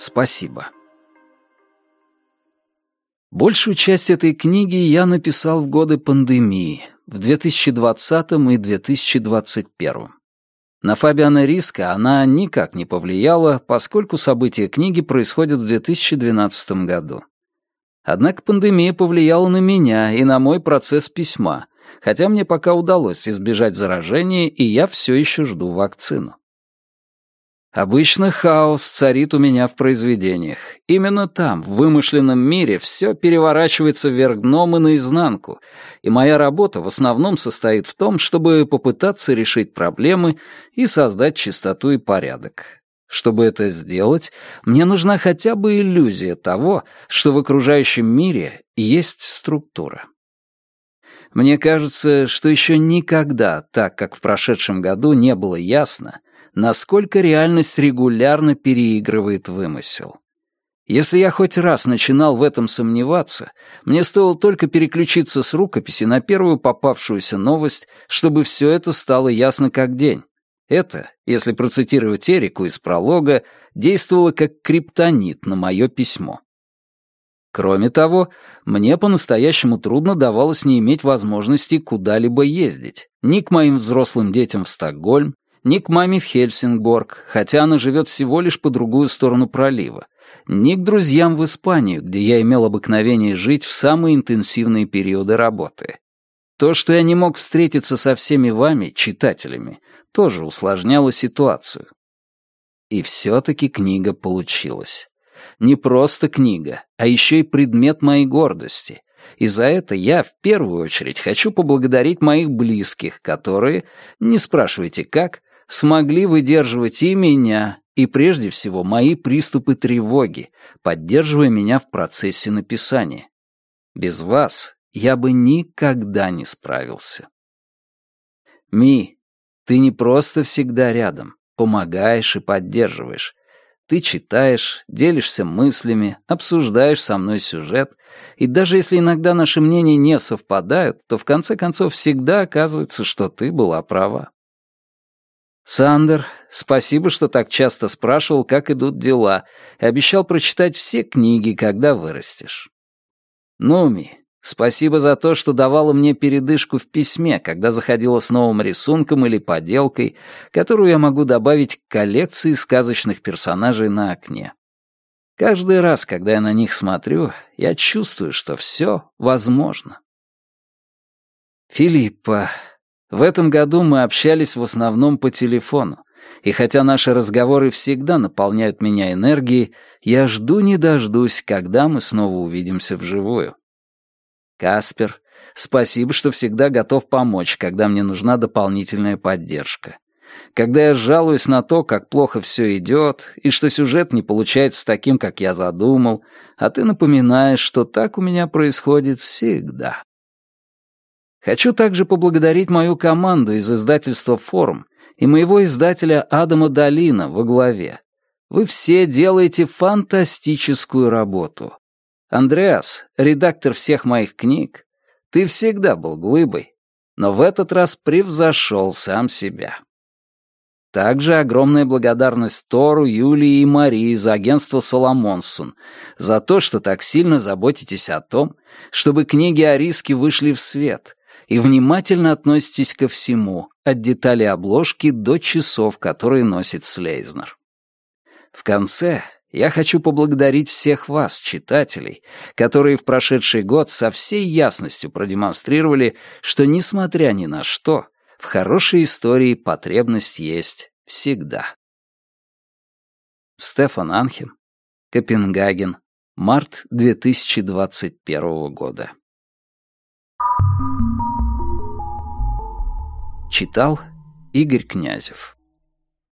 спасибо. Большую часть этой книги я написал в годы пандемии, в 2020 и 2021. На Фабиана Риска она никак не повлияла, поскольку события книги происходят в 2012 году. Однако пандемия повлияла на меня и на мой процесс письма, хотя мне пока удалось избежать заражения, и я все еще жду вакцину. Обычно хаос царит у меня в произведениях. Именно там, в вымышленном мире, все переворачивается вверх дном и наизнанку, и моя работа в основном состоит в том, чтобы попытаться решить проблемы и создать чистоту и порядок. Чтобы это сделать, мне нужна хотя бы иллюзия того, что в окружающем мире есть структура. Мне кажется, что еще никогда, так как в прошедшем году, не было ясно, насколько реальность регулярно переигрывает вымысел. Если я хоть раз начинал в этом сомневаться, мне стоило только переключиться с рукописи на первую попавшуюся новость, чтобы все это стало ясно как день. Это, если процитировать Эрику из пролога, действовало как криптонит на мое письмо. Кроме того, мне по-настоящему трудно давалось не иметь возможности куда-либо ездить. Ни к моим взрослым детям в Стокгольм, ни к маме в Хельсингборг, хотя она живет всего лишь по другую сторону пролива, ни к друзьям в Испанию, где я имел обыкновение жить в самые интенсивные периоды работы. То, что я не мог встретиться со всеми вами, читателями, тоже усложняло ситуацию. И все-таки книга получилась. Не просто книга, а еще и предмет моей гордости. И за это я в первую очередь хочу поблагодарить моих близких, которые, не спрашивайте как, смогли выдерживать и меня, и прежде всего мои приступы тревоги, поддерживая меня в процессе написания. Без вас я бы никогда не справился. Ми, ты не просто всегда рядом, помогаешь и поддерживаешь. Ты читаешь, делишься мыслями, обсуждаешь со мной сюжет, и даже если иногда наши мнения не совпадают, то в конце концов всегда оказывается, что ты была права. Сандер, спасибо, что так часто спрашивал, как идут дела, и обещал прочитать все книги, когда вырастешь. Нуми, спасибо за то, что давала мне передышку в письме, когда заходила с новым рисунком или поделкой, которую я могу добавить к коллекции сказочных персонажей на окне. Каждый раз, когда я на них смотрю, я чувствую, что все возможно. Филиппа, в этом году мы общались в основном по телефону, и хотя наши разговоры всегда наполняют меня энергией, я жду не дождусь, когда мы снова увидимся вживую. Каспер, спасибо, что всегда готов помочь, когда мне нужна дополнительная поддержка. Когда я жалуюсь на то, как плохо все идет, и что сюжет не получается таким, как я задумал, а ты напоминаешь, что так у меня происходит всегда. Хочу также поблагодарить мою команду из издательства «Форум» и моего издателя Адама Долина во главе. Вы все делаете фантастическую работу. Андреас, редактор всех моих книг, ты всегда был глыбой, но в этот раз превзошел сам себя. Также огромная благодарность Тору, Юлии и Марии из агентства «Соломонсон» за то, что так сильно заботитесь о том, чтобы книги о риске вышли в свет, и внимательно относитесь ко всему, от деталей обложки до часов, которые носит Слейзнер. В конце я хочу поблагодарить всех вас, читателей, которые в прошедший год со всей ясностью продемонстрировали, что, несмотря ни на что, в хорошей истории потребность есть всегда. Стефан Анхен, Копенгаген, март 2021 года. Читал Игорь Князев